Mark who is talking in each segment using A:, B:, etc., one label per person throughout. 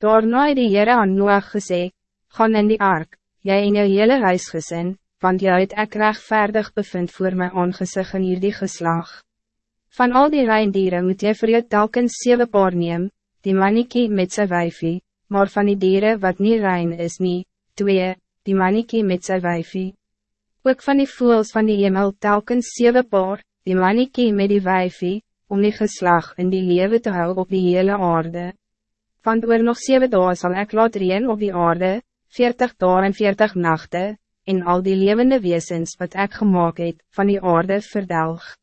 A: Daarna het die Heere aan Noach gesê, Gaan in die ark, jy en jou hele huisgesin, want jy het ek rechtvaardig bevind voor my aangezicht in hierdie geslag. Van al die reindieren moet jy vir jou telkens zeven paar neem, die mannekie met sy wijfie, maar van die dieren wat niet rein is nie, twee, die mannekie met sy wijfie. Ook van die voels van die hemel telkens zeven paar, die mannekie met die wijfie, om die geslag in die lewe te hou op die hele aarde. Want oor nog zeven dagen zal ik laat reen op die aarde, veertig dagen en veertig nachten, en al die levende wezens wat ik gemaakt het, van die aarde verdelg.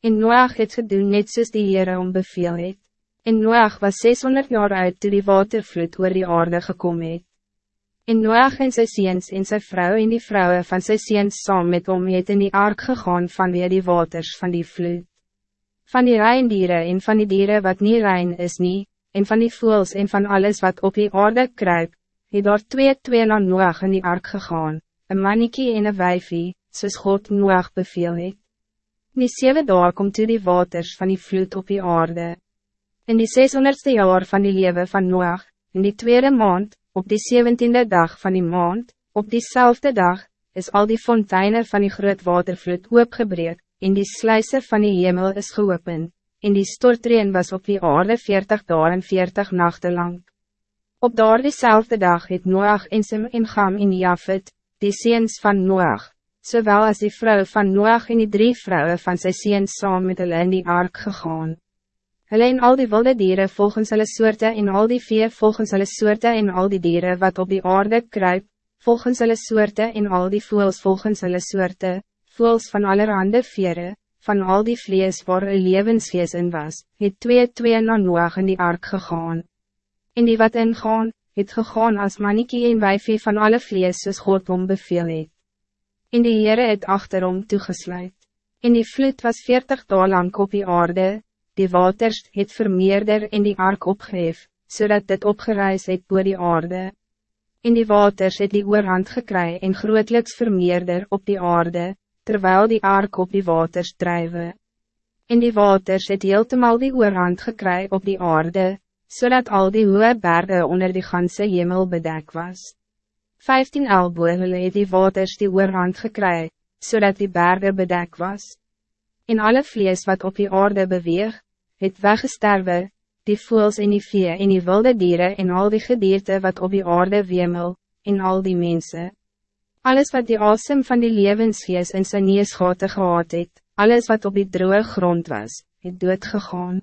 A: En Noach het gedoen net soos die Heere om beveel het. En Noach was 600 jaar oud toe die watervloed oor die aarde gekomen het. En Noach en sy seens en sy vrou en die vrouwen van sy seens saam met hom het in die ark gegaan vanweer die waters van die vloed. Van die reindieren en van die dieren wat niet rein is nie, en van die voels en van alles wat op die aarde kruip, het daar twee twee na Noach in die ark gegaan een mannekie en een wijfie, soos God Noach beveel het. In die zeven dagen komt toe die waters van die vloed op die aarde. In die 600ste jaar van die leven van Noach, in die tweede maand, op die 17e dag van die maand, op diezelfde dag, is al die fonteinen van die groot watervloed oopgebreek, en die sluise van die hemel is geopen, en die stortreen was op die aarde 40 dagen en 40 nachten lang. Op daar diezelfde dag het Noach en Sim en Gam in Jafet, die seens van Noach, zowel als die vrouw van Noach en die drie vrouwen van sy seens saam met hulle in die ark gegaan. Hulle en al die wilde dieren volgens hulle soorte en al die vee volgens hulle soorte en al die dieren wat op die aarde kruip, volgens hulle soorte en al die voels volgens hulle soorte, voels van allerhande vere, van al die vlees waar een levensgees in was, het twee twee na Noach in die ark gegaan. En die wat ingaan, het gegaan als mannekie en wijfie van alle vlees soos God om beveel het. En die Heere het achterom toegesluit. En die vloed was veertig daal lang op die aarde, die waters het vermeerder en die ark opgeef, zodat dit opgereis het door die aarde. En die waters het die oorhand gekry en grootliks vermeerder op die aarde, terwijl die ark op die waters drijven. En die waters het heeltemal die oorhand gekry op die aarde, zodat al die hoge bergen onder die ganse hemel bedek was. Vijftien elboele het die waters die oorhand gekry, zodat die bergen bedek was. In alle vlees wat op die aarde beweeg, het weggesterwe, die voels en die vee en die wilde dieren en al die gedierte wat op die aarde wemel, en al die mensen. Alles wat die asem van die levensgees in sy neesgate gehad het, alles wat op die droge grond was, het doodgegaan.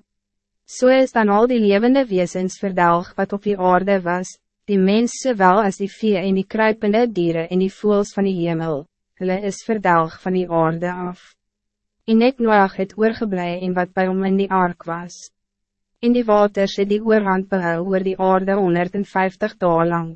A: So is dan al die levende wezens verdelg wat op die aarde was, die mens zowel als die vee en die kruipende dieren en die voels van die hemel, hulle is verdelg van die aarde af. En net Noach het oorgeblij en wat bij hom in die ark was. In die waters het die oorhand behou oor die aarde 150 dagen lang.